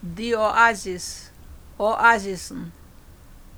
Διοάζης, ο Άζησν,